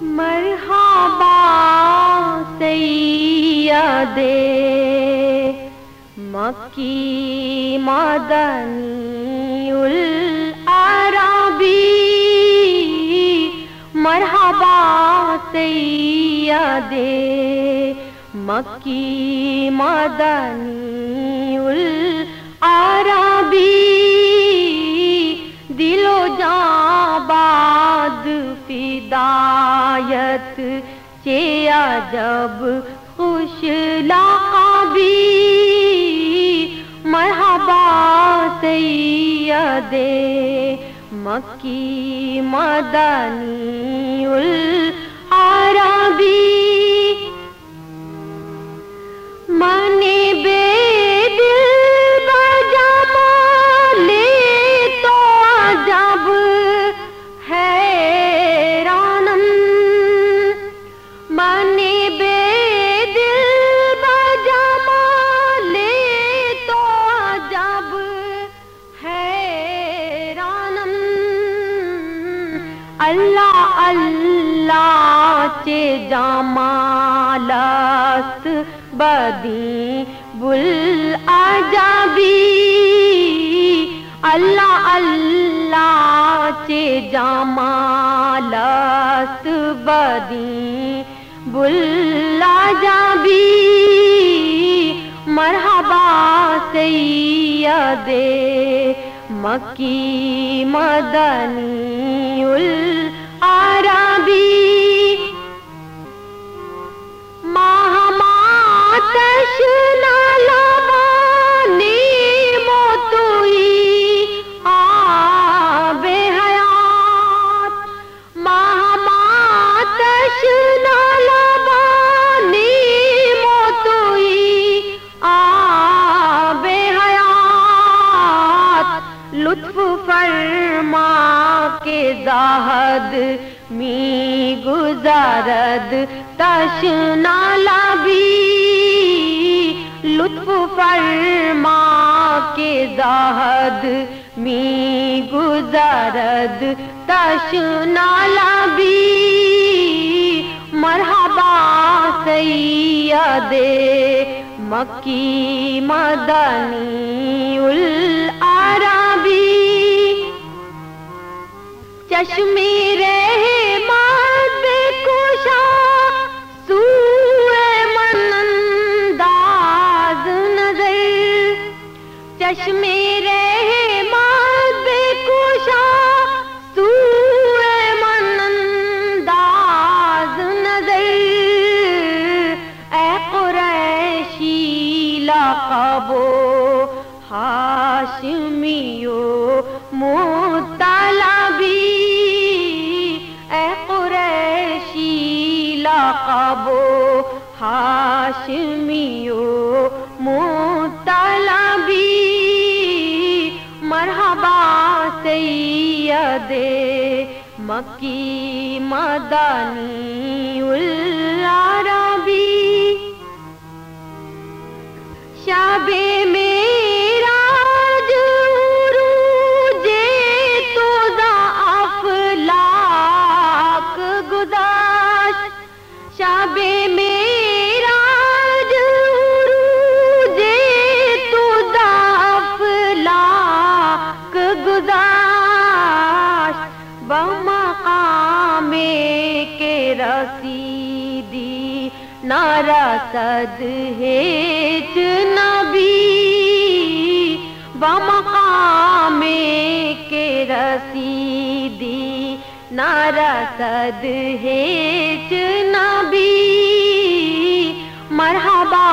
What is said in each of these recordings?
مرحبا سید مکی مدنی العربی مرحبا سید مکی مدنی العربی دل و جان باد فدایت چیا جب خوش لقبی مرحبا سید مکی مدنی العربی من اللہ اللہ چے جمالست بدی بل عجبی اللہ اللہ چے جمالست بدی بل عجبی مرحبا سید مکی مدنی العربی فرما کے زاہد می گزارد تشنا لبی لطف فرما کے زاہد می گزارد تشنا لبی مرحبا سید مکی مدنی العربی چشمی رحمت کشا، سوئے من انداز نظر۔ چشمی رحمت کشا من انداز نظر۔ اے قریشی لقبو ہاشمیو ہاشمیو مطلبی مرحبا سید مکی مدنی العربی۔ شب میرا جے تو افلاک گداشت شب میرا بمقام کے رسیدی نارسد ہیچ نبی بمقام کے رسیدی نارسد ہیچ نبی مرحبا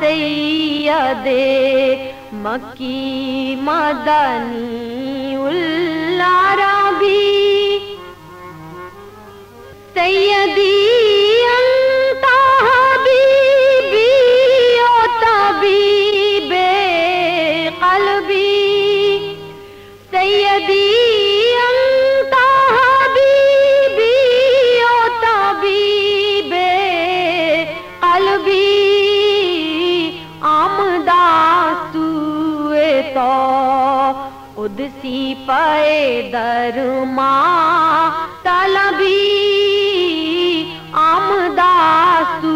سید مکی مدنی العربی خود سی پائے درما طلبی آمداسوئے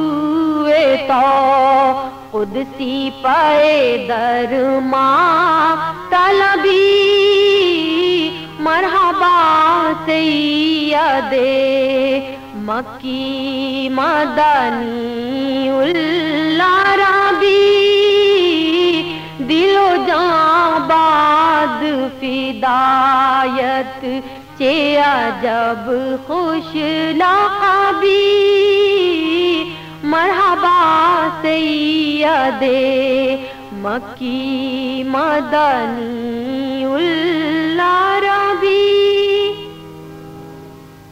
تو خود سی پائے درما طلبی مرحبا سید مکی مدنی اللہ ربی فدایت چیا جب خوش لقبی مرحبا سید مکی مدنی اللہ ربی